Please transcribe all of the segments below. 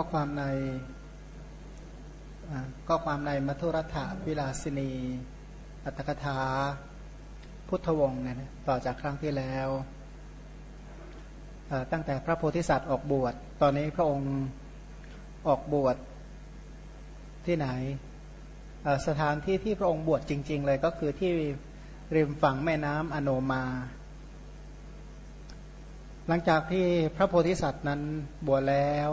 ข้อความในข้อความในมัทุรัฐวิลาสินี อัตถกถา พุทธวงศ์เนี่ยต่อจากครั้งที่แล้ว ตั้งแต่พระโพธิสัตว์ออกบวช ตอนนี้พระองค์ออกบวชที่ไหน สถานที่ที่พระองค์บวชจริง ๆ เลยก็คือที่ริมฝั่งแม่น้ำอโนมา หลังจากที่พระโพธิสัตว์นั้นบวชแล้ว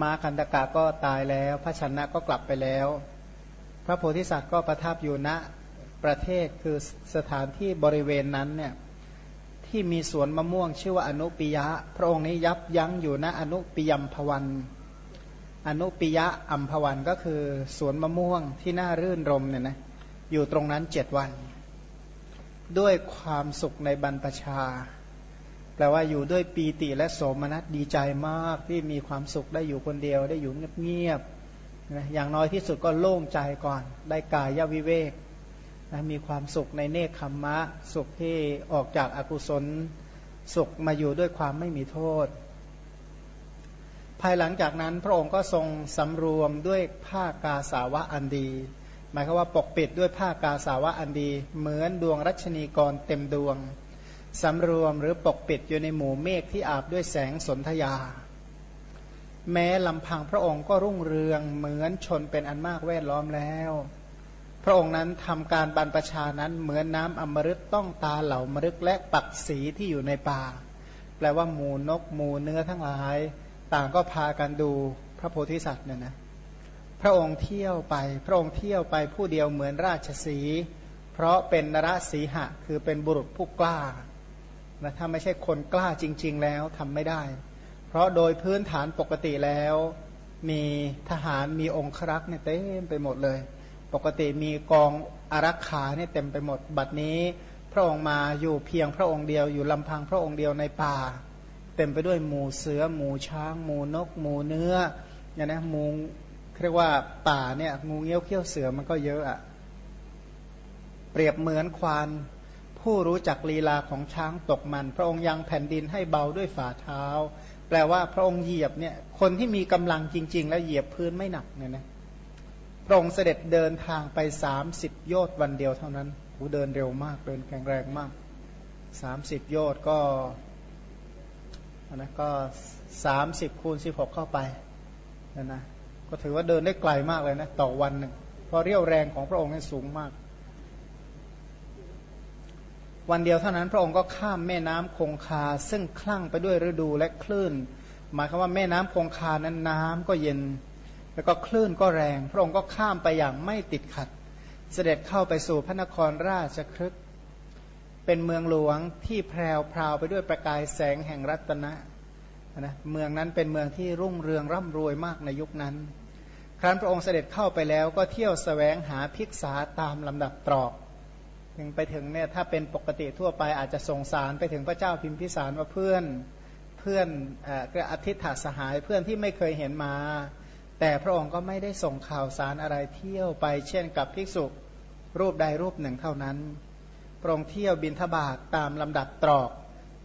มาคันตกะก็ตายแล้ว พระชนะก็กลับไปแล้ว พระโพธิสัตว์ก็ประทับอยู่ณประเทศคือสถานที่บริเวณนั้นเนี่ยที่มีสวนมะม่วงชื่อว่าอนุปิยะ พระองค์นี้ยับยั้งอยู่ณอนุปิยมพวัน อนุปิยะอัมพวันก็คือสวนมะม่วงที่น่ารื่นรมเนี่ยนะอยู่ตรงนั้นเจ็ดวัน ด้วยความสุขในบรรพชา แปลว่าอยู่ด้วยปีติและโสมนัสดีใจมากที่มีความสุขได้อยู่คนเดียว ได้อยู่เงียบๆนะอย่างน้อยที่สุดก็โล่งใจก่อน ได้กายวิเวกนะมีความสุขในเนคขมมะ สุขที่ออกจากอากุศลสุขมาอยู่ด้วยความไม่มีโทษ ภายหลังจากนั้นพระองค์ก็ทรงสำรวมด้วยผ้ากาสาวะอันดี หมายความว่าปกปิดด้วยผ้ากาสาวะอันดี เหมือนดวงรัชนีกรเต็มดวง สำรวมหรือปกปิดอยู่ในหมู่เมฆที่อาบด้วยแสงสนธยา แม้ลำพังพระองค์ก็รุ่งเรืองเหมือนชนเป็นอันมากแวดล้อมแล้ว พระองค์นั้นทำการบรรพชานั้นเหมือนน้ำอมฤตต้องตาเหล่ามฤกและปักสีที่อยู่ในป่า แปลว่าหมูนกหมูเนื้อทั้งหลาย ต่างก็พากันดูพระโพธิสัตว์เนี่ยนะพระองค์เที่ยวไป พระองค์เที่ยวไปผู้เดียวเหมือนราชสี เพราะเป็นนรสีหะ คือเป็นบุรุษผู้กล้า นะถ้าไม่ใช่คนกล้าจริง ๆ แล้วทำไม่ได้ เพราะโดยพื้นฐานปกติแล้ว มีทหารมีองครักษ์เนี่ยเต็มไปหมดเลย ปกติมีกองอารักขาเนี่ยเต็มไปหมดบัดนี้ พระองค์มาอยู่เพียงพระองค์เดียวอยู่ลำพังพระองค์เดียวในป่า เต็มไปด้วยหมูเสือหมูช้าง หมูนก หมูเนื้อเนี่ยนะหมูเรียกว่าป่าเนี่ยงูเงี้ยวเขี้ยวเสือมันก็เยอะอะเปรียบเหมือนควาน ผู้รู้จักลีลาของช้างตกมัน พระองค์ยังแผ่นดินให้เบาด้วยฝ่าเท้า แปลว่าพระองค์เหยียบเนี่ยคนที่มีกำลังจริง ๆ แล้วเหยียบพื้นไม่หนักเนี่ยนะพระองค์เสด็จเดินทางไปสามสิบโยชน์วันเดียวเท่านั้นหูเดินเร็วมากเดินแข็งแรงมากสามสิบโยชน์ก็นะก็สามสิบคูณสิบหกเข้าไปนะนะก็ถือว่าเดินได้ไกลมากเลยนะต่อวันหนึ่งเพราะเรี่ยวแรงของพระองค์สูงมาก วันเดียวเท่านั้นพระองค์ก็ข้ามแม่น้ำคงคา ซึ่งคลั่งไปด้วยฤดูและคลื่น หมายความว่าแม่น้ำคงคานั้นน้ำก็เย็น แล้วก็คลื่นก็แรง พระองค์ก็ข้ามไปอย่างไม่ติดขัด เสด็จเข้าไปสู่พระนครราชครึกเป็นเมืองหลวงที่แพรวพราวไปด้วยประกายแสงแห่งรัตนะนะเมืองนั้นเป็นเมืองที่รุ่งเรืองร่ำรวยมากในยุคนั้น ครั้นพระองค์เสด็จเข้าไปแล้วก็เที่ยวสแสวงหาภิกษาตามลำดับตรอก ถึงไปถึงเนี่ยถ้าเป็นปกติทั่วไปอาจจะส่งสารไปถึงพระเจ้าพิมพิสารว่าเพื่อนเพื่อนก็อธิษฐาสหายเพื่อนที่ไม่เคยเห็นมา แต่พระองค์ก็ไม่ได้ส่งข่าวสารอะไรเที่ยวไป เช่นกับภิกษุรูปใดรูปหนึ่งเท่านั้นพระองค์เที่ยวบินทบาทตามลำดับตรอก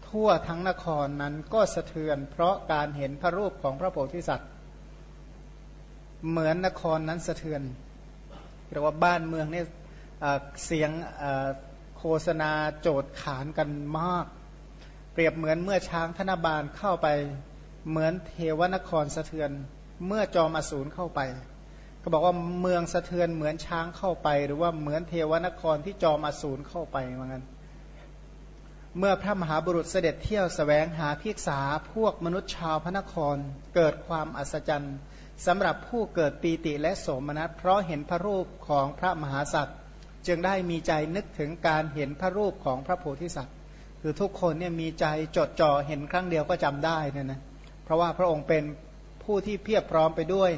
ทั่วทั้งนครนั้นก็สะเทือน เพราะการเห็นพระรูปของพระโพธิสัตว์ เหมือนนครนั้นสะเทือนเรียกว่าบ้านเมืองเนี่ย เสียงโฆษณาโจทย์ขานกันมาก เปรียบเหมือนเมื่อช้างธนบาลเข้าไปเหมือนเทวนครสะเทือน เมื่อจอมอสูรเข้าไป ก็บอกว่าเมืองสะเทือนเหมือนช้างเข้าไป หรือว่าเหมือนเทวนครที่จอมอสูรเข้าไปเหมือนกันเมื่อพระมหาบุรุษเสด็จเที่ยวสแสวงหาพิกษาพวกมนุษย์ชาวพระนครเกิดความอัศจรรย์สำหรับผู้เกิดปีติและโสมนัสเพราะเห็นพระรูปของพระมหาสัตว์ จึงได้มีใจนึกถึงการเห็นพระรูปของพระโพธิสัตว์ คือทุกคนเนี่ยมีใจจดจ่อเห็นครั้งเดียวก็จำได้นี่นะเพราะว่าพระองค์เป็นผู้ที่เพียบพร้อมไปด้วย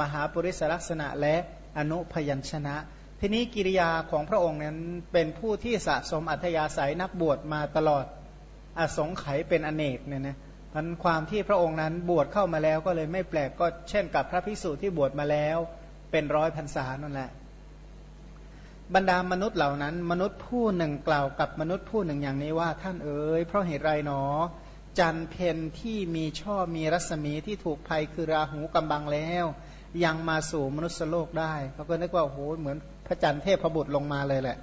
มหาปุริสลักษณะและอนุพยัญชนะ ทีนี้กิริยาของพระองค์นั้นเป็นผู้ที่สะสมอัธยาศัยนักบวชมาตลอดอสงไขยเป็นอเนกเนี่ยนะพันความที่พระองค์นั้นบวชเข้ามาแล้วก็เลยไม่แปลกก็เช่นกับพระภิกษุที่บวชมาแล้วเป็นร้อยพรรษานั่นแหละ บรรดามนุษย์เหล่านั้น มนุษย์ผู้หนึ่งกล่าวกับมนุษย์ผู้หนึ่งอย่างนี้ว่าท่านเอ๋ยเพราะเหตุไรหนอ จันเพนที่มีช่อมีรัศมีที่ถูกภัยคือราหูกำบังแล้ว ยังมาสู่มนุษย์โลกได้เขาก็นึกว่าโอ้โหเหมือนพระจันทร์เทพบุตรลงมาเลยแหละ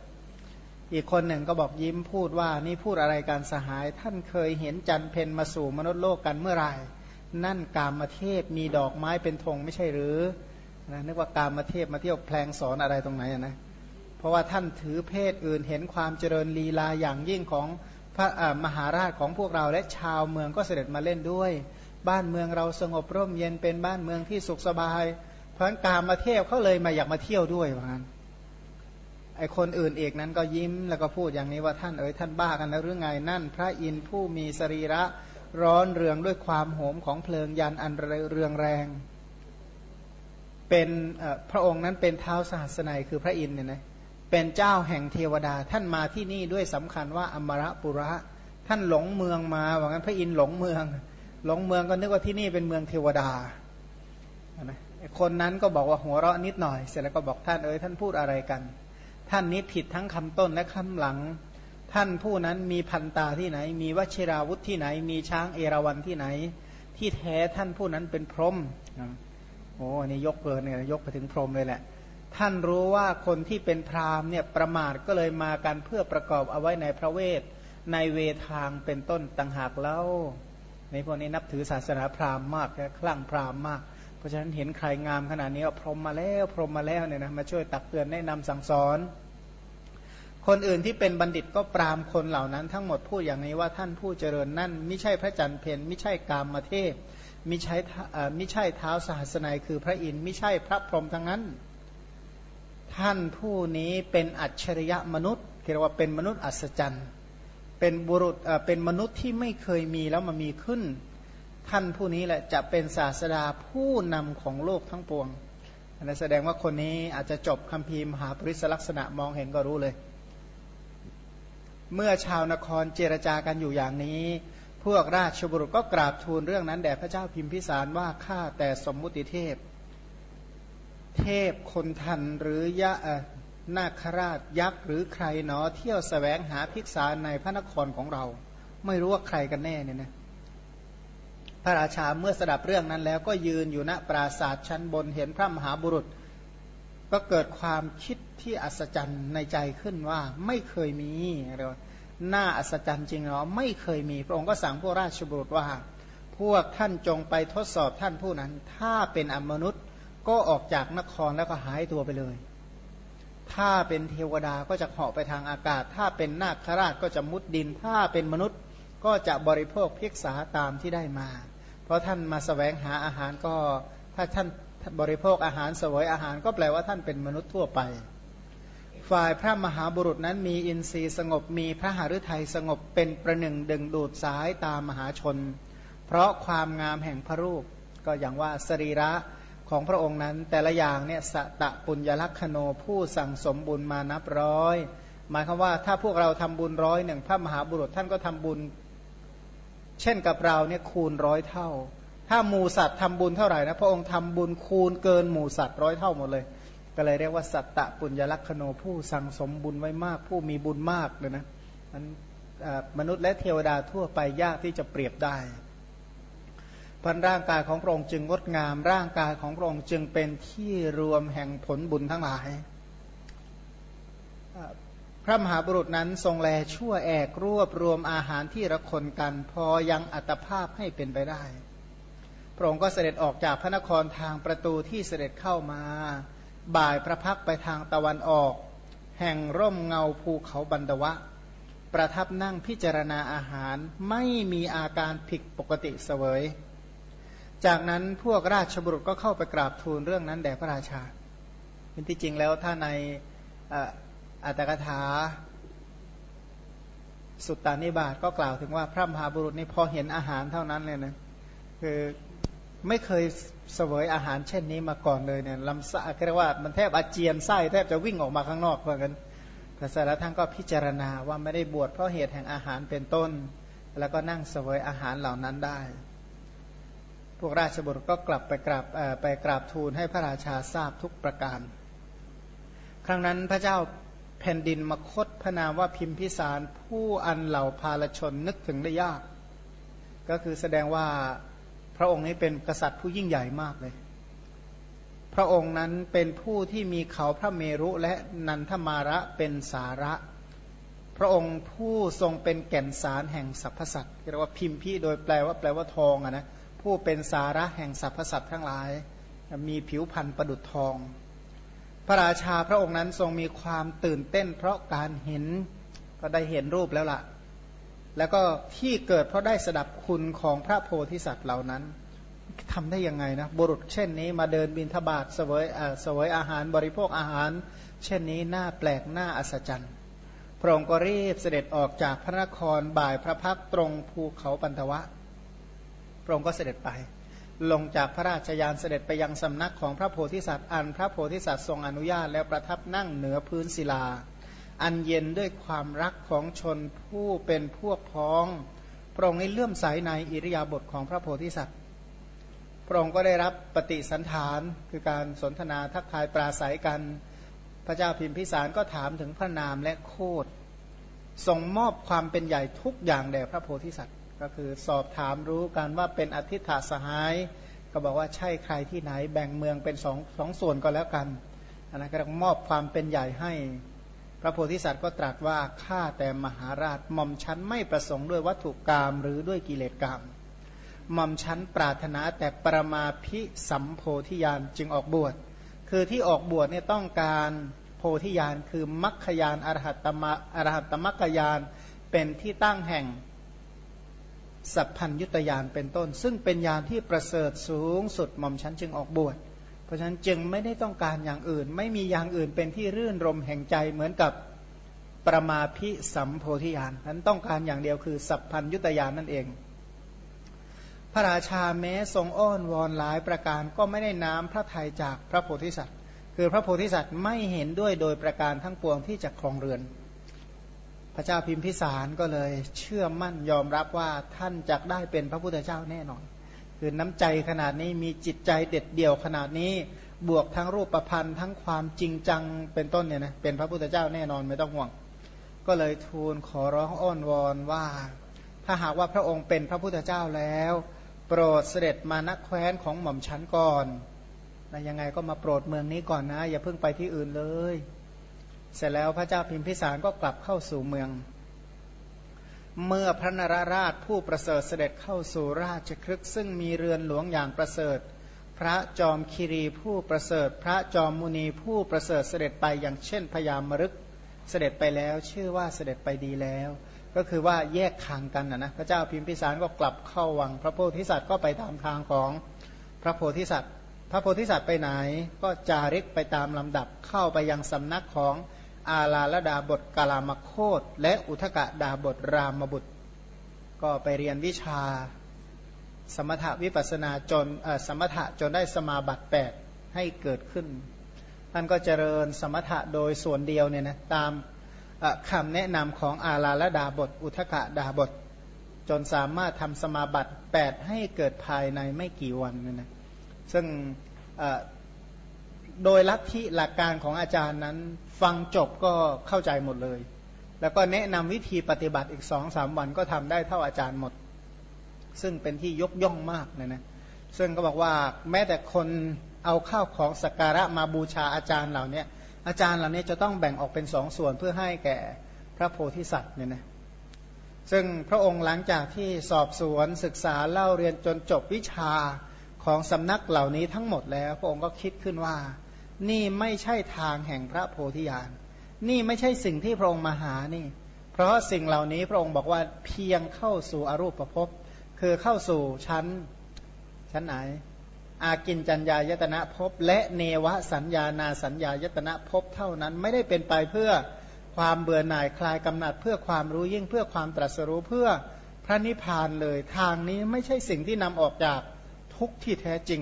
อีกคนหนึ่งก็บอกยิ้มพูดว่านี่พูดอะไรการสหาย ท่านเคยเห็นจันเพนมาสู่มนุษย์โลกกันเมื่อไหร่นั่นกามเทพมีดอกไม้เป็นธงไม่ใช่หรือนะนึกว่ากามเทพมาเที่ยวแพลงสอนอะไรตรงไหนนะ เพราะว่าท่านถือเพศอื่นเห็นความเจริญลีลาอย่างยิ่งของพระมหาราชของพวกเราและชาวเมืองก็เสด็จมาเล่นด้วย บ้านเมืองเราสงบร่มเย็นเป็นบ้านเมืองที่สุขสบาย เพราะการมาเที่ยวเขาเลยมาอยากมาเที่ยวด้วยว่างั้นไอคนอื่นเอกนั้นก็ยิ้มแล้วก็พูดอย่างนี้ว่าท่านเอ๋ยท่านบ้ากันแล้วหรือไงนั่น พระอินทร์ผู้มีสรีระร้อนเรืองด้วยความโหมของเพลิงยันอันเรืองแรง เป็นพระองค์นั้นเป็นเท้าสหัสนัยคือพระอินทร์เนี่ยนะ เป็นเจ้าแห่งเทวดา ท่านมาที่นี่ด้วยสำคัญว่าอมรปุระ ท่านหลงเมืองมาว่างั้นพระอินทร์หลงเมือง หลงเมืองก็นึกว่าที่นี่เป็นเมืองเทวดานะคนนั้นก็บอกว่าหัวเราะนิดหน่อย เสร็จแล้วก็บอกท่านเอ๋ยท่านพูดอะไรกัน ท่านนี้ผิดทั้งคำต้นและคำหลัง ท่านผู้นั้นมีพันตาที่ไหน มีวชิราวุธที่ไหน มีช้างเอราวันที่ไหน ที่แท้ท่านผู้นั้นเป็นพรหมโอ้นี่ยกเกินเนี่ยยกไปถึงพรหมเลยแหละ ท่านรู้ว่าคนที่เป็นพราหมณ์เนี่ยประมาทก็เลยมากันเพื่อประกอบเอาไว้ในพระเวท ในเวทางเป็นต้นต่างหากเล่าในพวกนี้นับถือศาสนาพราหมณ์มากคลั่งพราหมณ์มาก เพราะฉะนั้นเห็นใครงามขนาดนี้ก็พรหมมาแล้วพรหมมาแล้วเนี่ยนะมาช่วยตักเตือนแนะนำสั่งสอน คนอื่นที่เป็นบัณฑิตก็ปรามคนเหล่านั้น ทั้งหมดพูดอย่างนี้ว่าท่านผู้เจริญนั่นไม่ใช่พระจันทร์เพนไม่ใช่กามมาเทพไม่ใช่ไม่ใช่เท้าสหัสนัยคือพระอินทร์ไม่ใช่พระพรหมทั้งนั้น ท่านผู้นี้เป็นอัจฉริยะมนุษย์เรียกว่าเป็นมนุษย์อัศจรรย์เป็นบุรุษเป็นมนุษย์ที่ไม่เคยมีแล้วมามีขึ้น ท่านผู้นี้แหละจะเป็นศาสดาผู้นำของโลกทั้งปวงนั่นแสดงว่าคนนี้อาจจะจบคำพีมหาปริศลักษณะมองเห็นก็รู้เลย เมื่อชาวนครเจรจากันอยู่อย่างนี้ พวกราชบุรุษก็กราบทูลเรื่องนั้นแด่พระเจ้าพิมพิสารว่าข้าแต่สมมุติเทพ เทพคนทันหรือยะนาคราชยักษ์หรือใครเนาะเที่ยวสแสวงหาภิกษาในพระนครของเรา ไม่รู้ว่าใครกันแน่เนี่ยนะพระราชาเมื่อสดับเรื่องนั้นแล้วก็ยืนอยู่ณปราศาสตร์ชั้นบนเห็นพระมหาบุรุษ ก็เกิดความคิดที่อัศจรรย์ในใจขึ้นว่าไม่เคยมีเรียกว่าน่าอัศจรรย์จริงเหรอไม่เคยมี พระองค์ก็สั่งพวกราชบุตรว่า พวกท่านจงไปทดสอบท่านผู้นั้น ถ้าเป็นอมนุษย์ ก็ออกจากนครแล้วก็หายตัวไปเลย ถ้าเป็นเทวดาก็จะเหาะไปทางอากาศ ถ้าเป็นนาคราชก็จะมุดดิน ถ้าเป็นมนุษย์ก็จะบริโภคเพิกษาตามที่ได้มา เพราะท่านมาสแสวงหาอาหารก็ถ้าท่านบริโภคอาหารสวยอาหารก็แปลว่าท่านเป็นมนุษย์ทั่วไป ฝ่ายพระมหาบุรุษนั้นมีอินทรีย์สงบมีพระหฤทัยสงบเป็นประหนึ่งดึงดูดสายตามมหาชน เพราะความงามแห่งพระรูปก็อย่างว่าสรีระ ของพระองค์นั้น แต่ละอย่างเนี่ยสตะปุญญลักษโนผู้สั่งสมบุญมานับร้อย หมายความว่าถ้าพวกเราทำบุญร้อยหนึ่งพระมหาบุรุษท่านก็ทำบุญ เช่นกับเราเนี่ยคูณร้อยเท่า ถ้าหมูสัตว์ทำบุญเท่าไหร่นะพระองค์ทำบุญคูณเกินหมูสัตว์ร้อยเท่าหมดเลย ก็เลยเรียกว่าสัตตะปุญญลักษโนผู้สั่งสมบุญไว้มาก ผู้มีบุญมากเลยนะมันมนุษย์และเทวดาทั่วไปยากที่จะเปรียบได้ พันร่างกายของพระองค์จึงงดงาม ร่างกายของพระองค์จึงเป็นที่รวมแห่งผลบุญทั้งหลาย พระมหาบุรุษนั้นทรงแลชั่วแอกรวบรวมอาหารที่ระคนกัน พอยังอัตภาพให้เป็นไปได้ พระองค์ก็เสด็จออกจากพระนครทางประตูที่เสด็จเข้ามา บ่ายพระพักไปทางตะวันออก แห่งร่มเงาภูเขาบันดวะประทับนั่งพิจารณาอาหารไม่มีอาการผิดปกติเสวย จากนั้นพวกราชบุรุษก็เข้าไปกราบทูลเรื่องนั้นแด่พระราชาเป็นที่จริงแล้วถ้าในอัตถกถาสุตตานิบาตก็กล่าวถึงว่าพระมหาบุรุษนี่พอเห็นอาหารเท่านั้นเลยนะคือไม่เคยเสวยอาหารเช่นนี้มาก่อนเลยเนี่ยลำไส้เรียกว่ามันแทบอาเจียนไส้แทบจะวิ่งออกมาข้างนอกเหมือนกันแต่สารท่านก็พิจารณาว่าไม่ได้บวชเพราะเหตุแห่งอาหารเป็นต้น แล้วก็นั่งเสวยอาหารเหล่านั้นได้ พวกราชบุตรก็กลับไปกราบไปกราบทูลให้พระราชาทราบทุกประการ ครั้งนั้นพระเจ้าแผ่นดินมคตพนามว่าพิมพิสารผู้อันเหล่าพาลชนนึกถึงได้ยาก ก็คือแสดงว่าพระองค์นี้เป็นกษัตริย์ผู้ยิ่งใหญ่มากเลย พระองค์นั้นเป็นผู้ที่มีเขาพระเมรุและนันทมาระเป็นสาระ พระองค์ผู้ทรงเป็นแก่นสารแห่งสรรพสัตว์เรียกว่าพิมพีโดยแปลว่าแปลว่าทองอะนะ ผู้เป็นสาระแห่งสรรพสัตว์ทั้งหลาย มีผิวพันธุ์ประดุจทอง พระราชาพระองค์นั้นทรงมีความตื่นเต้น เพราะการเห็นก็ได้เห็นรูปแล้วละ่ะ แล้วก็ที่เกิดเพราะได้สดับคุณของพระโพธิสัตว์เหล่านั้นทำได้ยังไงนะบุรุษเช่นนี้มาเดินบินทบาทเสวยเสวยอาหารบริโภคอาหาร เช่นนี้น่าแปลกน่าอัศจรรย์พระองค์ก็รีบเสด็จออกจากพระนครบ่ายพระพักตรงภูเขาปันทวะ พระองค์ก็เสด็จไป ลงจากพระราชยานเสด็จไปยังสำนักของพระโพธิสัตว์อันพระโพธิสัตว์ทรงอนุญาตแล้วประทับนั่งเหนือพื้นศิลา อันเย็นด้วยความรักของชนผู้เป็นพวกพ้อง พระองค์นี้เลื่อมใสในอิริยาบถของพระโพธิสัตว์ พระองค์ก็ได้รับปฏิสันฐานคือการสนทนาทักทายปราศัยกัน พระเจ้าพิมพิสารก็ถามถึงพระนามและโคดทรงมอบความเป็นใหญ่ทุกอย่างแด่พระโพธิสัตว์ ก็คือสอบถามรู้กันว่าเป็นอธิษฐาสหาย ก็บอกว่าใช่ใครที่ไหนแบ่งเมืองเป็นสองสองส่วนก็แล้วกันอันนั้นก็มอบความเป็นใหญ่ให้ พระโพธิสัตว์ก็ตรัสว่าข้าแต่มหาราชหม่อมชั้นไม่ประสงค์ด้วยวัตถุกรรมหรือด้วยกิเลสกรรมหม่อมชั้นปรารถนาแต่ปรมาพิสัมโพธิญาณจึงออกบวช คือที่ออกบวชเนี่ยต้องการโพธิญาณคือมัคคยานอรหัตตมะอรหัตตมัคคยานเป็นที่ตั้งแห่ง สัพพัญยุตยานเป็นต้น ซึ่งเป็นญาณที่ประเสริฐสูงสุดหม่อมชันจึงออกบวช เพราะฉะนั้นจึงไม่ได้ต้องการอย่างอื่น ไม่มีอย่างอื่นเป็นที่รื่นรมแห่งใจเหมือนกับประมาพิสัมโพธิญาณนั้นต้องการอย่างเดียวคือ สัพพัญยุตยานนั่นเอง พระราชาแม้ทรงอ้อนวอนหลายประการก็ไม่ได้น้ำพระทัยจากพระโพธิสัตว์ คือพระโพธิสัตว์ไม่เห็นด้วยโดยประการทั้งปวงที่จะครองเรือน พระเจ้าพิมพิสารก็เลยเชื่อมั่นยอมรับว่าท่านจะได้เป็นพระพุทธเจ้าแน่นอน คือน้ำใจขนาดนี้มีจิตใจเด็ดเดี่ยวขนาดนี้บวกทั้งรูปประพันธ์ทั้งความจริงจังเป็นต้นเนี่ยนะเป็นพระพุทธเจ้าแน่นอนไม่ต้องห่วง ก็เลยทูลขอร้องอ้อนวอนว่า ถ้าหากว่าพระองค์เป็นพระพุทธเจ้าแล้ว โปรดเสด็จมานักแคว้นของหม่อมชั้นก่อนนะยังไงก็มาโปรดเมืองนี้ก่อนนะ อย่าเพิ่งไปที่อื่นเลย เสร็จแล้วพระเจ้าพิมพิสารก็กลับเข้าสู่เมือง เมื่อพระนราราชผู้ประเสริฐเสด็จเข้าสู่ราชครึกซึ่งมีเรือนหลวงอย่างประเสริฐ พระจอมคิรีผู้ประเสริฐ พระจอมมุนีผู้ประเสริฐเสด็จไปอย่างเช่นพยามมรึกเสด็จไปแล้วชื่อว่าเสด็จไปดีแล้ว ก็คือว่าแยกทางกันนะนะพระเจ้าพิมพิสารก็กลับเข้าวัง พระโพธิสัตว์ก็ไปตามทางของพระโพธิสัตว์ พระโพธิสัตว์ไปไหนก็จาริกไปตามลำดับเข้าไปยังสำนักของ อาลาลดาบทกาลามโคตและอุทกะดาบทรามบุตร ก็ไปเรียนวิชา สมถวิปัสนาจนสมถะจนได้สมาบัติแปดให้เกิดขึ้น ท่านก็เจริญสมถะโดยส่วนเดียวเนี่ยนะตามคำแนะนำของอาลาลดาบท อุทกะดาบท จนสามารถทำสมาบัติแปดให้เกิดภายในไม่กี่วันเนี่ยนะซึ่ง โดยลัทธิหลักการของอาจารย์นั้น ฟังจบก็เข้าใจหมดเลย แล้วก็แนะนำวิธีปฏิบัติอีกสองสามวันก็ทำได้เท่าอาจารย์หมด ซึ่งเป็นที่ยกย่องมากนะนะซึ่งก็บอกว่าแม้แต่คนเอาข้าวของสักการะมาบูชาอาจารย์เหล่านี้อาจารย์เหล่านี้จะต้องแบ่งออกเป็นสองส่วนเพื่อให้แก่พระโพธิสัตว์เนี่ยนะซึ่งพระองค์หลังจากที่สอบสวนศึกษาเล่าเรียนจนจบวิชาของสำนักเหล่านี้ทั้งหมดแล้ว พระองค์ก็คิดขึ้นว่า นี่ไม่ใช่ทางแห่งพระโพธิญาณ นี่ไม่ใช่สิ่งที่พระองค์มาหานี่ เพราะสิ่งเหล่านี้พระองค์บอกว่าเพียงเข้าสู่อรูปภพ คือเข้าสู่ชั้น ชั้นไหน อากินจัญญายตนะภพ และเนวสัญญานาสัญญายตนะภพเท่านั้นไม่ได้เป็นไปเพื่อความเบื่อหน่ายคลายกำหนัดเพื่อความรู้ยิ่งเพื่อความตรัสรู้เพื่อพระนิพพานเลยทางนี้ไม่ใช่สิ่งที่นำออกจากทุกที่แท้จริง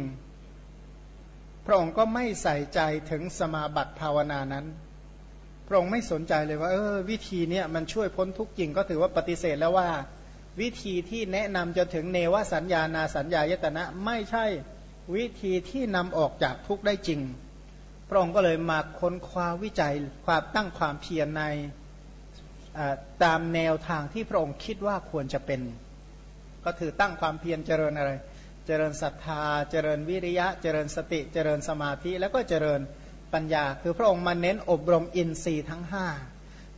ระองค์ก็ไม่ใส่ใจถึงสมาบัติภาวนานั้น พระองค์ไม่สนใจเลยว่า เออ วิธีเนี้ยมันช่วยพ้นทุกข์จริงก็ถือว่าปฏิเสธแล้วว่า วิธีที่แนะนำจนถึงเนวสัญญานาสัญญายตนะ ไม่ใช่วิธีที่นำออกจากทุกข์ได้จริง พระองค์ก็เลยมาค้นคว้าวิจัยความตั้งความเพียรในตามแนวทางที่พระองค์คิดว่าควรจะเป็น ก็ถือตั้งความเพียรเจริญอะไร เจริญศรัทธา เจริญวิริยะ เจริญสติ เจริญสมาธิ แล้วก็เจริญปัญญา คือพระองค์มาเน้นอบรมอินทรีย์ทั้งห้า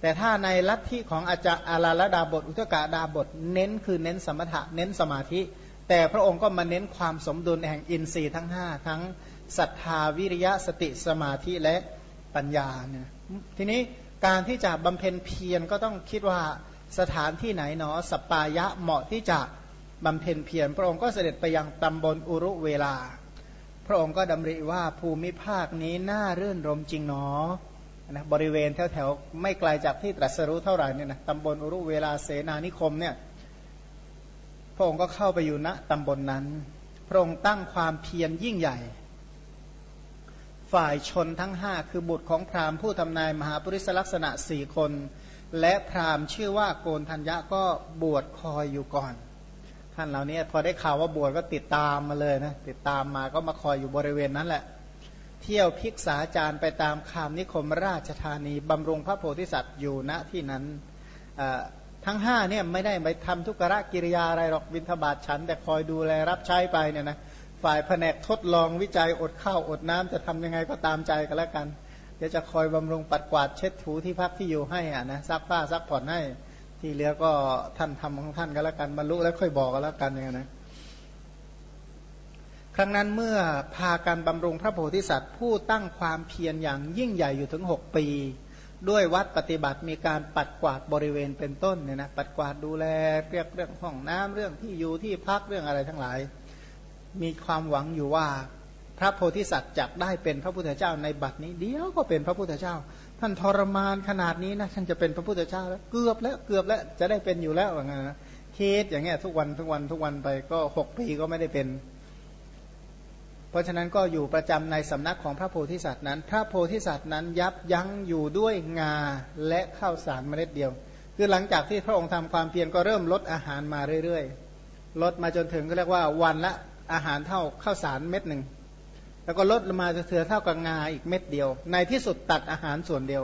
แต่ถ้าในลัทธิของอาจารย์อาราลดาบท อุตกาดาบท เน้นคือเน้นสมถะ เน้นสมาธิ แต่พระองค์ก็มาเน้นความสมดุลแห่งอินทรีย์ทั้งห้าทั้งศรัทธาวิริยะสติสมาธิและปัญญาเนี่ยทีนี้การที่จะบำเพ็ญเพียรก็ต้องคิดว่าสถานที่ไหนเนาะสปายะเหมาะที่จะ บำเพ็ญเพียรพระองค์ก็เสด็จไปยังตำบลอุรุเวลา พระองค์ก็ดำริว่าภูมิภาคนี้น่ารื่นรมจริงเนาะนะบริเวณแถวๆไม่ไกลาจากที่ตรัสรู้เท่าไหร่เนี่ยนะตำบลอุรุเวลาเสนานิคมเนี่ยพระองค์ก็เข้าไปอยู่ณตำบลนนั้น พระองค์ตั้งความเพียรยิ่งใหญ่ ฝ่ายชนทั้งห้าคือบุตรของพราหมณ์ผู้ทำนายมหาปริศลักษณะสี่คน และพราหมณ์ชื่อว่าโกนธัญญะก็บวชคอยอยู่ก่อน ท่านเหล่านี้พอได้ข่าวว่าบวชก็ติดตามมาเลยนะติดตามมาก็มาคอยอยู่บริเวณนั้นแหละ เที่ยวพิกษาจารย์ไปตามคามนิคมราชธานีบำรุงพระโพธิสัตว์อยู่ณที่นั้นทั้งห้าเนี่ยไม่ได้ไปทำทุกรกิริยาอะไรหรอกบิณฑบาตฉัน แต่คอยดูแลรับใช้ไปเนี่ยนะฝ่ายแผนกทดลองวิจัยอดข้าวอดน้ำจะทำยังไงก็ตามใจกันแล้วกันเดี๋ยวจะคอยบำรุงปัดกวาดเช็ดถูที่พักที่อยู่ให้อะนะซักผ้าซักผ่อนให้ ที่เหลือก็ท่านทำของท่านกันแล้วกันบรรลุแล้วค่อยบอกกันแล้วกันอย่างนี้นะครั้งนั้นเมื่อพาการบำรุงพระโพธิสัตว์ ผู้ตั้งความเพียรอย่างยิ่งใหญ่อยู่ถึงหกปี ด้วยวัดปฏิบัติมีการปัดกวาดบริเวณเป็นต้นเนี่ยนะปัดกวาดดูแลเรียกเรื่องห้องน้ำเรื่องที่อยู่ที่พักเรื่องอะไรทั้งหลาย มีความหวังอยู่ว่าพระโพธิสัตว์จะได้เป็นพระพุทธเจ้าในบัดนี้เดียวก็เป็นพระพุทธเจ้า ท่านทรมานขนาดนี้นะท่านจะเป็นพระพุทธเจ้าแล้วเกือบแล้วเกือบแล้วจะได้เป็นอยู่แล้วอย่างเงี้ยคิดอย่างเงี้ยทุกวันทุกวันทุกวันไปก็หกปีก็ไม่ได้เป็น เพราะฉะนั้นก็อยู่ประจำในสำนักของพระโพธิสัตว์นั้น พระโพธิสัตว์นั้นยับยั้งอยู่ด้วยงาและข้าวสารเมล็ดเดียว คือหลังจากที่พระองค์ทำความเพียรก็เริ่มลดอาหารมาเรื่อยๆลดมาจนถึงก็เรียกว่าวันละอาหารเท่าข้าวสารเม็ดหนึ่ง แล้วก็ลดลงมาจะเถือเท่ากับงาอีกเม็ดเดียว ในที่สุดตัดอาหารส่วนเดียว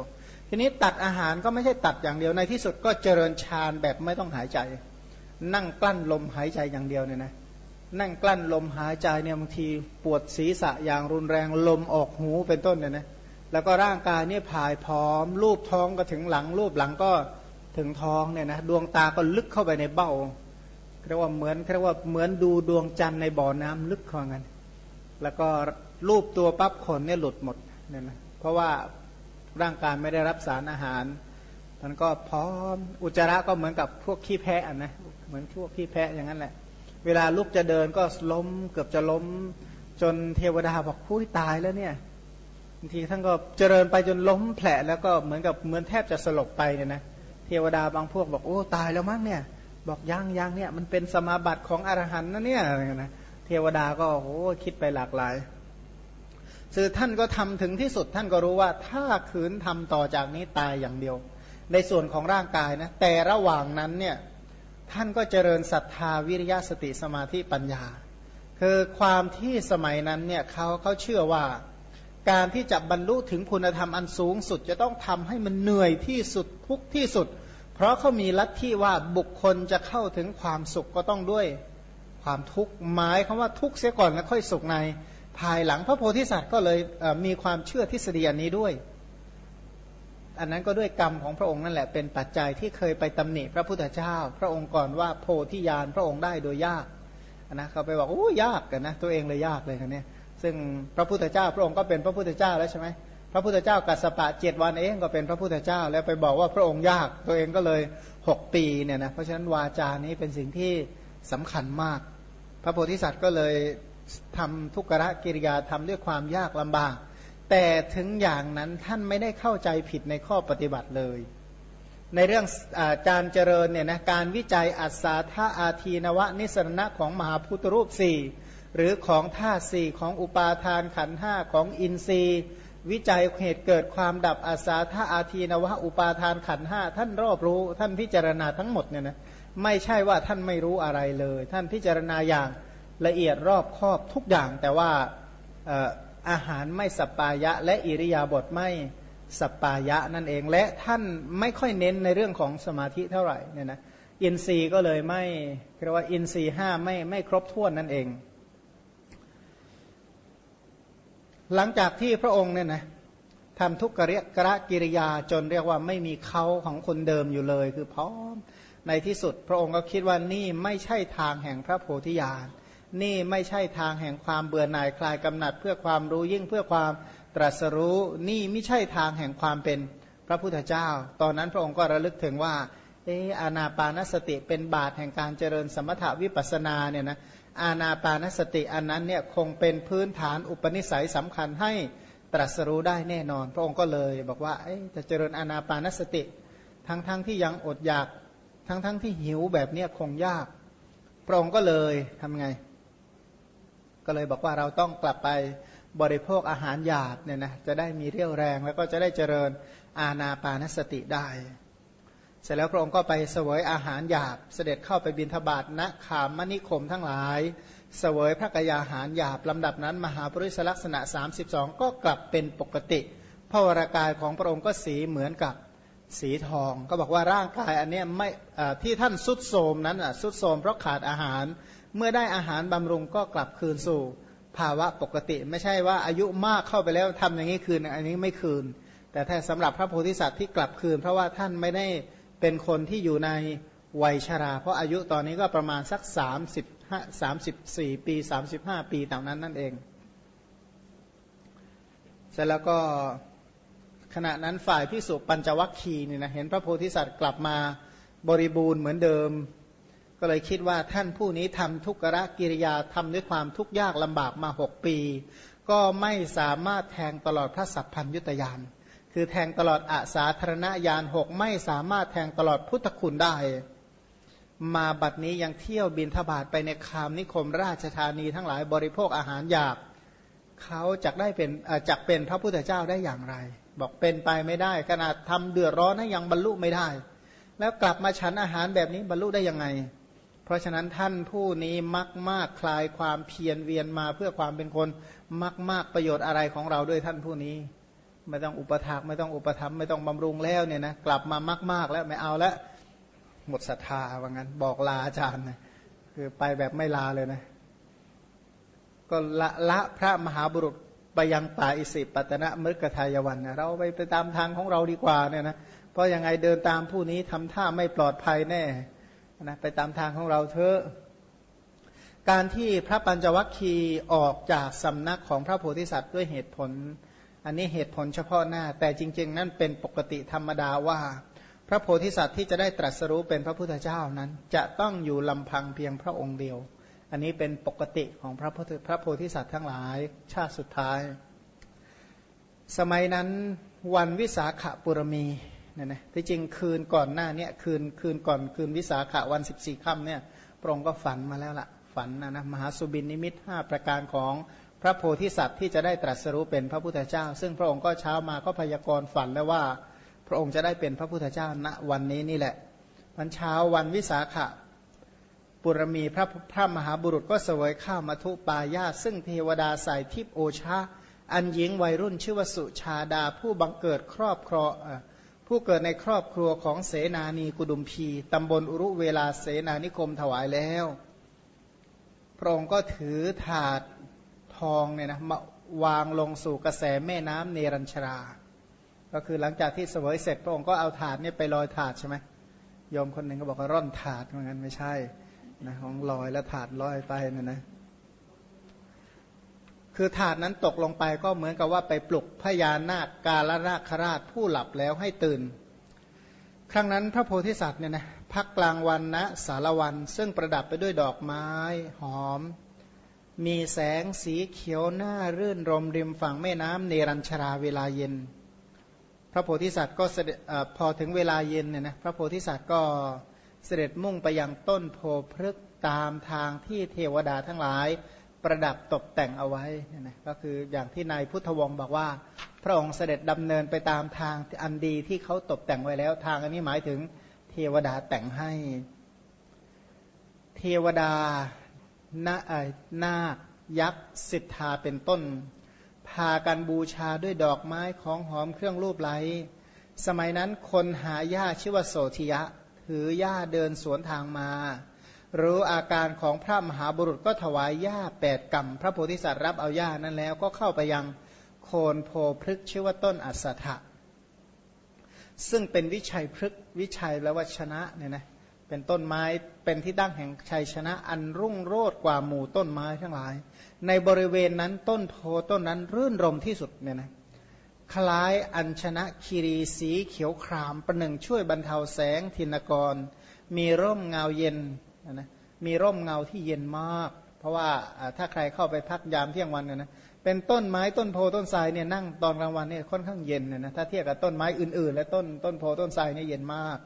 ทีนี้ตัดอาหารก็ไม่ใช่ตัดอย่างเดียว ในที่สุดก็เจริญฌานแบบไม่ต้องหายใจ นั่งกลั้นลมหายใจอย่างเดียวเนี่ยนะนั่งกลั้นลมหายใจเนี่ยบางทีปวดศีรษะอย่างรุนแรงลมออกหูเป็นต้นเนี่ยนะแล้วก็ร่างกายเนี่ยผายพร้อม รูปท้องก็ถึงหลัง รูปหลังก็ถึงท้องเนี่ยนะดวงตาก็ลึกเข้าไปในเบ้าเรียกว่าเหมือนเรียกว่าเหมือนดูดวงจันทร์ในบ่อน้ำลึกเขางั้นแล้วก็ รูปตัวปั๊บขนเนี่ยหลุดหมดเนี่ยนะเพราะว่าร่างกายไม่ได้รับสารอาหาร มันก็พร้อมอุจจาระก็เหมือนกับพวกขี้แพะนะเหมือนพวกขี้แพะอย่างนั้นแหละ เวลาลุกจะเดินก็ล้มเกือบจะล้ม จนเทวดาบอกผู้ตายแล้วเนี่ยบางทีท่านก็เจริญไปจนล้มแผลแล้วก็เหมือนกับเหมือนแทบจะสลบไปเนี่ยนะเทวดาบางพวกบอกโอ้ตายแล้วมั้งเนี่ย บอกยังยังเนี่ยมันเป็นสมาบัติของอรหันต์นะเนี่ยนะเทวดาก็โอ้คิดไปหลากหลาย คือท่านก็ทำถึงที่สุดท่านก็รู้ว่าถ้าขืนทำต่อจากนี้ตายอย่างเดียว ในส่วนของร่างกายนะแต่ระหว่างนั้นเนี่ยท่านก็เจริญศรัทธาวิริยะสติสมาธิปัญญา คือความที่สมัยนั้นเนี่ยเขาเขาเชื่อว่าการที่จะบรรลุถึงคุณธรรมอันสูงสุด จะต้องทำให้มันเหนื่อยที่สุดทุกที่สุด เพราะเขามีลัทธิว่าบุคคลจะเข้าถึงความสุขก็ต้องด้วยความทุกข์หมายคำว่าทุกข์เสียก่อนแล้วค่อยสุขใน ภายหลังพระโพธิสัตว์ก็เลยมีความเชื่อทฤษฎีอันนี้ด้วย อันนั้นก็ด้วยกรรมของพระองค์นั่นแหละเป็นปัจจัยที่เคยไปตำหนิพระพุทธเจ้า พระองค์ก่อนว่าโพธิญาณพระองค์ได้โดยยากนะเขาไปบอกโอ้ยากกันนะตัวเองเลยยากเลยคันนี้ซึ่งพระพุทธเจ้าพระองค์ก็เป็นพระพุทธเจ้าแล้วใช่ไหมพระพุทธเจ้ากัสปะเจ็ดวันเองก็เป็นพระพุทธเจ้า แล้วไปบอกว่าพระองค์ยากตัวเองก็เลยหกปีเนี่ยนะเพราะฉะนั้นวาจานี้เป็นสิ่งที่สำคัญมาก พระโพธิสัตว์ก็เลย ทำทุกขะกิริยาทำด้วยความยากลำบาก แต่ถึงอย่างนั้นท่านไม่ได้เข้าใจผิดในข้อปฏิบัติเลย ในเรื่องอาจารย์เจริญเนี่ยนะการวิจัยอัศาธาอาทีนวะนิสรณะของมหาพุทธรูปสี่หรือของท่าสี่ของอุปาทานขันห้าของอินทรีย์ วิจัยเหตุเกิดความดับอาสาธาอาทีนวะอุปาทานขันห้าท่านรอบรู้ท่านพิจารณาทั้งหมดเนี่ยนะไม่ใช่ว่าท่านไม่รู้อะไรเลย ท่านพิจารณาอย่าง ละเอียดรอบครอบทุกอย่าง แต่ว่าอาหารไม่สปายะ และอิริยาบถไม่สปายะนั่นเองและท่านไม่ค่อยเน้นในเรื่องของสมาธิเท่าไหร่เนี่ยนะอินทรีย์ก็เลยไม่เรียกว่าอินทรีย์ห้าไม่ไม่ครบถ้วนนั่นเอง หลังจากที่พระองค์เนี่ยนะทำทุกกริกระกิริยาจนเรียกว่าไม่มีเขาของคนเดิมอยู่เลย คือพร้อมในที่สุดพระองค์ก็คิดว่านี่ไม่ใช่ทางแห่งพระโพธิญาณ นี่ไม่ใช่ทางแห่งความเบื่อหน่ายคลายกำหนัด เพื่อความรู้ยิ่งเพื่อความตรัสรู้ นี่ไม่ใช่ทางแห่งความเป็นพระพุทธเจ้า ตอนนั้นพระองค์ก็ระลึกถึงว่าเอออานาปานสติเป็นบาทแห่งการเจริญสมถาวิปัสนาเนี่ยนะอานาปานสติอันนั้นเนี่ยคงเป็นพื้นฐานอุปนิสัยสำคัญให้ตรัสรู้ได้แน่นอน พระองค์ก็เลยบอกว่าจะเจริญอานาปานสติ ทั้งๆทที่ยังอดอยาก ทั้งๆทที่หิวแบบนี้คงยาก พระองค์ก็เลยทำไง ก็เลยบอกว่าเราต้องกลับไปบริโภคอาหารหยาบเนี่ยนะจะได้มีเรี่ยวแรงแล้วก็จะได้เจริญอาณาปานสติได้ เสร็จแล้วพระองค์ก็ไปเสวยอาหารหยาบ เสด็จเข้าไปบินทบาทณขามมณิคมทั้งหลาย เสวยพระกยาหารหยาบลำดับนั้น มหาปริศลักษณะ 32 ก็กลับเป็นปกติพระวรากายของพระองค์ก็สีเหมือนกับสีทอง ก็บอกว่าร่างกายอันนี้ไม่ที่ท่านสุดโทมนั้นสุดโทมเพราะขาดอาหาร เมื่อได้อาหารบำรุงก็กลับคืนสู่ ภาวะปกติ ไม่ใช่ว่าอายุมากเข้าไปแล้วทำอย่างนี้คืนอันนี้ไม่คืน แต่ถ้าสำหรับพระโพธิสัตว์ที่กลับคืน เพราะว่าท่านไม่ได้เป็นคนที่อยู่ในวัยชรา เพราะอายุตอนนี้ก็ประมาณสักสามสิบห้าสามสิบสี่ปีสามสิบห้าปีต่างนั้นนั่นเอง เสร็จแล้วก็ขณะนั้นฝ่ายพิสุปัญจวัคคีเนี่ยนะเห็นพระโพธิสัตว์กลับมาบริบูรณ์เหมือนเดิม ก็เลยคิดว่าท่านผู้นี้ทำทุกขะกิริยาทำด้วยความทุกข์ยากลำบากมาหกปี ก็ไม่สามารถแทงตลอดพระสัพพัญยุตยานคือแทงตลอดอาสาธารณญาณหกไม่สามารถแทงตลอดพุทธคุณได้ มาบัดนี้ยังเที่ยวบินทบาทไปในคามนิคมราชธานีทั้งหลายบริโภคอาหารหยาบเขาจะได้เป็นจักเป็นพระพุทธเจ้าได้อย่างไร บอกเป็นไปไม่ได้ ขนาดทำเดือดร้อนนะยังบรรลุไม่ได้ แล้วกลับมาฉันอาหารแบบนี้บรรลุได้ยังไง เพราะฉะนั้นท่านผู้นี้มักมากคลายความเพียรเวียนมาเพื่อความเป็นคนมักมากประโยชน์อะไรของเราด้วยท่านผู้นี้ ไม่ต้องอุปถากไม่ต้องอุปธรรมไม่ต้องบำรุงแล้วเนี่ยนะกลับมามากๆแล้วไม่เอาแล้วหมดศรัทธาว่างั้น บอกลาอาจารย์นะคือไปแบบไม่ลาเลยนะ ก็ละละพระมหาบุรุษไปยังป่าอิสิปตนะมฤกทายวันนะเราไปไปตามทางของเราดีกว่าเนี่ยนะเพราะยังไงเดินตามผู้นี้ทำท่าไม่ปลอดภัยแน่ นะไปตามทางของเราเถอะการที่พระปัญจวัคคีย์ออกจากสำนักของพระโพธิสัตว์ด้วยเหตุผล อันนี้เหตุผลเฉพาะหน้า แต่จริง ๆ นั่นเป็นปกติธรรมดาว่า พระโพธิสัตว์ที่จะได้ตรัสรู้เป็นพระพุทธเจ้านั้น จะต้องอยู่ลำพังเพียงพระองค์เดียว อันนี้เป็นปกติของพระพระโพธิสัตว์ทั้งหลายชาติสุดท้าย สมัยนั้นวันวิสาขบุรมี เนี่ยนะที่จริงคืนก่อนหน้าเนี่ยคืนคืนก่อนคืนวิสาขวันสิบสี่ค่ำเนี่ยพระองค์ก็ฝันมาแล้วละ่ะฝันนะนะมหาสุบินนิมิตห้าประการของพระโพธิสัตว์ที่จะได้ตรัสรู้เป็นพระพุทธเจ้า ซึ่งพระองค์ก็เช้ามาก็พยากรณ์ฝันแล้วว่า พระองค์จะได้เป็นพระพุทธเจ้าณวันนี้นี่แหละวันเช้าวันวิสาขะปุรมีพระพระมหาบุรุษก็เสวยข้าวมาทุปายาซึ่งเทวดาใส่ทิพโอชาอันหญิงวัยรุ่นชื่อวสุชาดาผู้บังเกิดครอบครอ ผู้เกิดในครอบครัวของเสนานีกุดุมพีตำบลอุรุเวลาเสนานิคมถวายแล้ว พระองค์ก็ถือถาดทองเนี่ยนะมาวางลงสู่กระแสแม่น้ำเนรัญชรา ก็คือหลังจากที่เสวยเสร็จ พระองค์ก็เอาถาดเนี่ยไปลอยถาดใช่ไหมโยมคนหนึ่งก็บอกว่าร่อนถาดเหมือนกันไม่ใช่นะของลอยแล้วถาดลอยไปนะนะ คือถาดนั้นตกลงไปก็เหมือนกับว่าไปปลุกพญานาคกาลนาคราชผู้หลับแล้วให้ตื่น ครั้งนั้นพระโพธิสัตว์เนี่ยนะพักกลางวันนะสารวัน ซึ่งประดับไปด้วยดอกไม้ หอม มีแสงสีเขียวหน้ารื่นรมริมฝั่งแม่น้ำเนรัญชราเวลาเย็น พระโพธิสัตว์ก็พอถึงเวลาเย็นเนี่ยนะพระโพธิสัตว์ก็เสด็จมุ่งไปยังต้นโพพฤกตามทางที่เทวดาทั้งหลาย ประดับตกแต่งเอาไว้นะก็คืออย่างที่นายพุทธวงศ์บอกว่า พระองค์เสด็จดำเนินไปตามทางอันดีที่เขาตกแต่งไว้แล้ว ทางอันนี้หมายถึงเทวดาแต่งให้ เทวดานานาคยักษ์สิทธาเป็นต้น พากันบูชาด้วยดอกไม้ของหอมเครื่องรูปไหล สมัยนั้นคนหาญาชื่อว่าโสธิยะ ถือหญ้าเดินสวนทางมา รู้อาการของพระมหาบุรุษก็ถวายหญ้าแปดกรรมพระโพธิสัตว์รับเอาหญ้านั้นแล้วก็เข้าไปยังโคนโพพฤกชื่อว่าต้นอัสถะซึ่งเป็นวิชัยพฤกวิชัยแล้วว่าชนะเนี่ยนะเป็นต้นไม้เป็นที่ตั้งแห่งชัยชนะอันรุ่งโรจน์กว่าหมู่ต้นไม้ทั้งหลาย ในบริเวณนั้นต้นโพต้นนั้นรื่นรมที่สุดเนี่ยนะคล้ายอัญชนะคีรีสีเขียวครามประหนึ่งช่วยบรรเทาแสงทินกร มีร่มเงาเย็น นะมีร่มเงาที่เย็นมาก เพราะว่าถ้าใครเข้าไปพักยามเที่ยงวันเนี่ยนะเป็นต้นไม้ต้นโพต้นไทรเนี่ยนั่งตอนกลางวันเนี่ยค่อนข้างเย็นนะถ้าเทียบกับต้นไม้อื่นๆ และต้นต้นโพต้นไทรเนี่ยเย็นมาก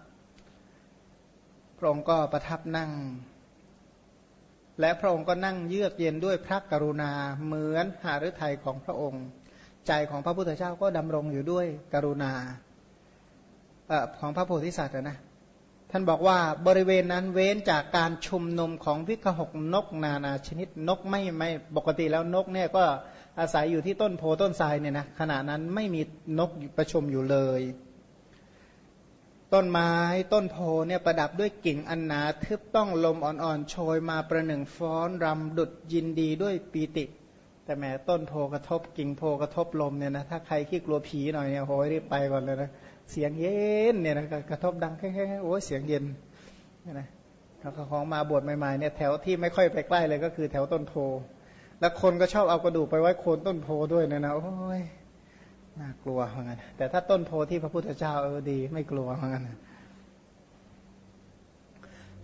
พระองค์ก็ประทับนั่ง และพระองค์ก็นั่งเยือกเย็นด้วยพระกรุณาเหมือนหาฤทัยของพระองค์ ใจของพระพุทธเจ้าก็ดำรงอยู่ด้วยกรุณาอของพระโพธิสัตว์นะ ท่านบอกว่าบริเวณนั้นเว้นจากการชุมนุมของวิกหกนกนานาชนิดนกไม่ไม่ปกติแล้วนกเนี่ยก็อาศัยอยู่ที่ต้นโพต้นทรายเนี่ยนะขณะนั้นไม่มีนกประชุมอยู่เลย ต้นไม้ต้นโพเนี่ยประดับด้วยกิ่งอันหนาทึบต้องลมอ่อนๆโชยมาประหนึ่งฟ้อนรำดุดยินดีด้วยปีติ แต่แม้ต้นโพกระทบกิ่งโพกระทบลมเนี่ยนะถ้าใครขี้กลัวผีหน่อยเนี่ยโหยรีบไปก่อนเลยนะ เสียงเย็นเนี่ยนะกระทบดังแค่ๆโอ้ยเสียงเย็นเนี่ยนะแล้วของมาบวชใหม่ๆเนี่ยแถวที่ไม่ค่อยไปใกล้เลยก็คือแถวต้นโพแล้วคนก็ชอบเอากระดูกไปไว้โคนต้นโพด้วยเนี่ยนะโอ้ยน่ากลัวเหมือนกันแต่ถ้าต้นโพที่พระพุทธเจ้าเออดี ไม่กลัวเหมือนกัน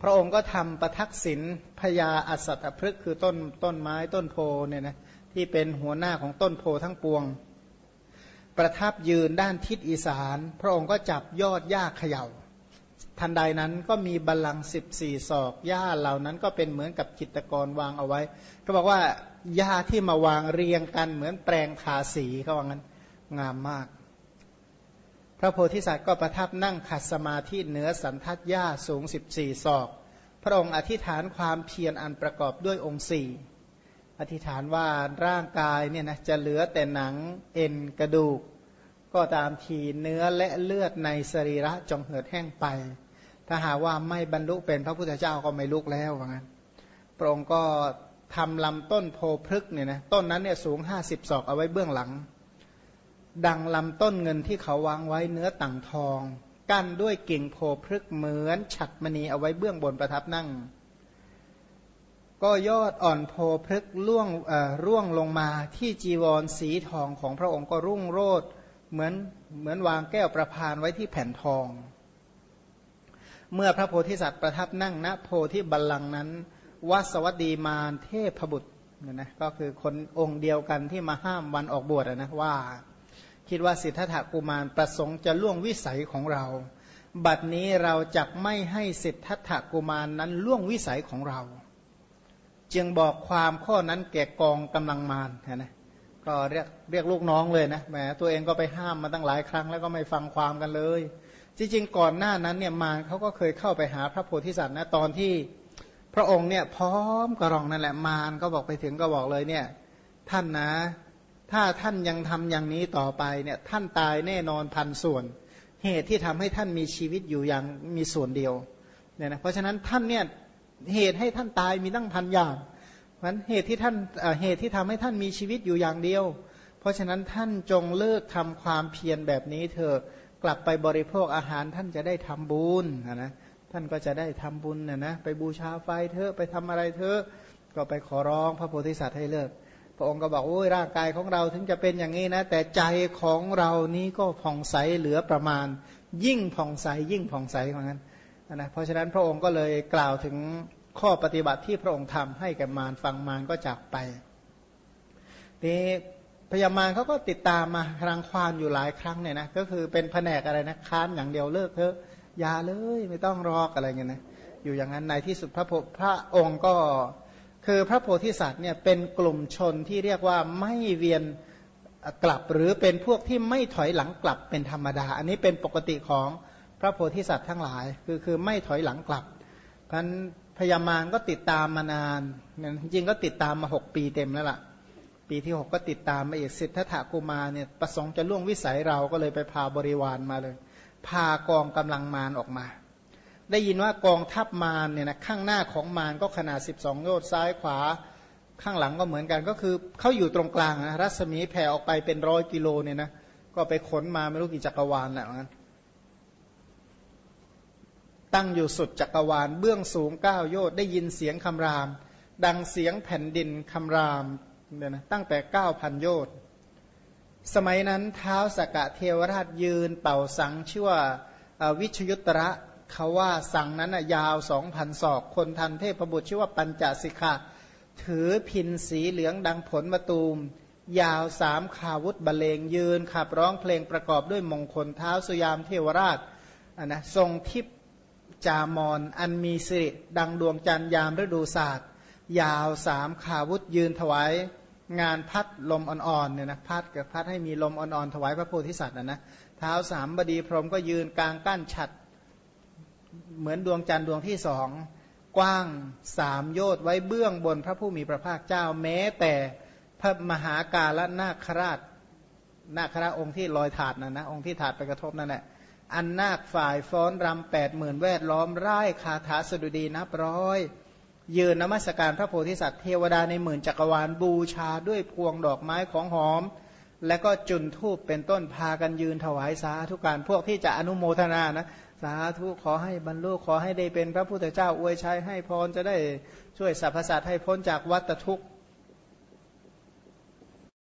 พระองค์ก็ทำประทักษิณพญาอัตพฤกษ์คือต้นต้นไม้ต้นโพเนี่ยนะที่เป็นหัวหน้าของต้นโพทั้งปวง ประทับยืนด้านทิศอีสาน พระองค์ก็จับยอดหญ้าเขยา่า ทันใดนั้นก็มีบัลลังก์สิบสี่ศอกหญ้าเหล่านั้นก็เป็นเหมือนกับจิตกรวางเอาไว้ ก็บอกว่าหญ้าที่มาวางเรียงกันเหมือนแปลงทาสีเขาว่างั้นงามมาก พระโพธิสัตว์ก็ประทับนั่งขัดสมาธิเหนือสันทัดหญ้าสูงสิบสี่ศอก พระองค์อธิษฐานความเพียรอันประกอบด้วยองค์สี่ อธิษฐานว่าร่างกายเนี่ยนะจะเหลือแต่หนังเอ็นกระดูก ก็ตามทีเนื้อและเลือดในสรีระจงเหือดแห้งไป ถ้าหาว่าไม่บรรลุเป็นพระพุทธเจ้าก็ไม่ลุกแล้วว่างั้นพระองค์ก็ทำลำต้นโพพฤกเนี่ยนะต้นนั้นเนี่ยสูงห้าสิบศอกเอาไว้เบื้องหลัง ดังลำต้นเงินที่เขาวางไว้เนื้อต่างทอง กั้นด้วยกิ่งโพพฤกเหมือนฉัดมณีเอาไว้เบื้องบนประทับนั่ง ก็ยอดอ่อนโพพฤกล่วงร่วงลงมาที่จีวรสีทองของพระองค์ก็รุ่งโรดเหมือนเหมือนวางแก้วประพานไว้ที่แผ่นทอง เมื่อพระโพธิสัตว์ประทับนั่งณโพธิบัลลังก์นั้นวัสวัสดีมารเทพบุตรเนี่ยนะก็คือคนองค์เดียวกันที่มาห้ามวันออกบวชนะว่า คิดว่าสิทธัตถกุมารประสงค์จะล่วงวิสัยของเรา บัดนี้เราจะไม่ให้สิทธัตถกุมารนั้นล่วงวิสัยของเรา จึงบอกความข้อนั้นแก่กองกำลังมารนะก็เรียกเรียกลูกน้องเลยนะแหมตัวเองก็ไปห้ามมาตั้งหลายครั้งแล้วก็ไม่ฟังความกันเลย จริงๆก่อนหน้านั้นเนี่ยมารเขาก็เคยเข้าไปหาพระโพธิสัตว์นะตอนที่พระองค์เนี่ยพร้อมกระรองนั่นแหละมารก็บอกไปถึงก็บอกเลยเนี่ย ท่านนะ ถ้าท่านยังทำอย่างนี้ต่อไปเนี่ยท่านตายแน่นอนพันส่วน เหตุที่ทำให้ท่านมีชีวิตอยู่อย่างมีส่วนเดียวเนี่ยนะเพราะฉะนั้นท่านเนี่ย เหตุให้ท่านตายมีตั้งพันอย่างเพราะเหตุที่ท่านเหตุที่ทำให้ท่านมีชีวิตอยู่อย่างเดียว เพราะฉะนั้นท่านจงเลิกทำความเพียรแบบนี้เถอะกลับไปบริโภคอาหารท่านจะได้ทำบุญนะท่านก็จะได้ทำบุญนะนะไปบูชาไฟเถอะไปทำอะไรเถอะก็ไปขอร้องพระโพธิสัตว์ให้เลิก พระองค์ก็บอกโอ้ยร่างกายของเราถึงจะเป็นอย่างนี้นะ แต่ใจของเรานี้ก็ผ่องใสเหลือประมาณ ยิ่งผ่องใสยิ่งผ่องใสเหมือนกัน นะเพราะฉะนั้นพระองค์ก็เลยกล่าวถึงข้อปฏิบัติที่พระองค์ทำให้แก่มารฟังมารก็จากไปนี่พญามารเขาก็ติดตามมารังควานอยู่หลายครั้งเนี่ยนะก็คือเป็นแผนกอะไรนะค้านอย่างเดียวเลิกเถอะยาเลยไม่ต้องรอกอะไรเงี้ยนะอยู่อย่างนั้นในที่สุดพระพระองค์ก็คือพระโพธิสัตว์เนี่ยเป็นกลุ่มชนที่เรียกว่าไม่เวียนกลับหรือเป็นพวกที่ไม่ถอยหลังกลับเป็นธรรมดา อันนี้เป็นปกติของ พระโพธิสัตว์ทั้งหลาย คือคือไม่ถอยหลังกลับเพราะนั้นพญามารก็ติดตามมานานจริงก็ติดตามมาหกปีเต็มแล้วล่ะ ปีที่หกก็ติดตามมาอีกสิทธัตถกุมารเนี่ยประสงค์จะล่วงวิสัยเราก็เลยไปพาบริวารมาเลย พากองกำลังมารออกมา ได้ยินว่ากองทัพมารเนี่ยนะข้างหน้าของมารก็ขนาด12โยชน์ซ้ายขวาข้างหลังก็เหมือนกันก็คือเขาอยู่ตรงกลางนะรัศมีแผ่ออกไปเป็นร้อยกิโลเนี่ยนะก็ไปขนมาไม่รู้กี่จักรวาลแหละนั้น ตั้งอยู่สุดจักรวาลเบื้องสูงเก้าโยชน์ได้ยินเสียงคำราม ดังเสียงแผ่นดินคำรามเนี่ยนะตั้งแต่เก้าพันโยชน์สมัยนั้นเท้าสกกะเทวราชยืนเป่าสังชื่อว่าวิชยุตระเขาว่าสังนั้นยาวสองพันศอก คนทันเทพบุตรชื่อว่าปัญจสิกขาถือพินสีเหลืองดังผลมะตูม ยาวสามขาวุธบรรเลงยืนขับร้องเพลงประกอบด้วยมงคลเท้าสุยามเทวราชนะทรงทิพ จามอนอันมีสิริดังดวงจันทร์ยามฤดูศาสตร์ยาวสามขาวุธยืนถวายงานพัดลมอ่อนๆเนี่ยนะพัดกับพัดให้มีลมอ่อนๆถวายพระโพธิสัตว์นะนะเท้าสามบดีพรหมก็ยืนกลางกั้นฉัด เหมือนดวงจันทร์ดวงที่สองกว้างสามโยชน์ไว้เบื้องบนพระผู้มีพระภาคเจ้าแม้แต่พระมหากาลนาคราชนาคราองค์ที่ลอยถาดนะนะองค์ที่ถาดไปกระทบนั่นแหละ อันนาคฝ่ายฟ้อนรำแปดหมื่นแวดล้อมร่ายคาถาสดุดีนับร้อย ยืนนมัสการพระโพธิสัตว์เทวดาในหมื่นจักรวาลบูชาด้วยพวงดอกไม้ของหอม และก็จุนทูบเป็นต้นพากันยืนถวายสาธุการพวกที่จะอนุโมทนานะสาธุขอให้บรรลุขอให้ได้เป็นพระพุทธเจ้าอวยชัยให้พรจะได้ช่วยสรรพสัตว์ให้พ้นจากวัฏทุกข์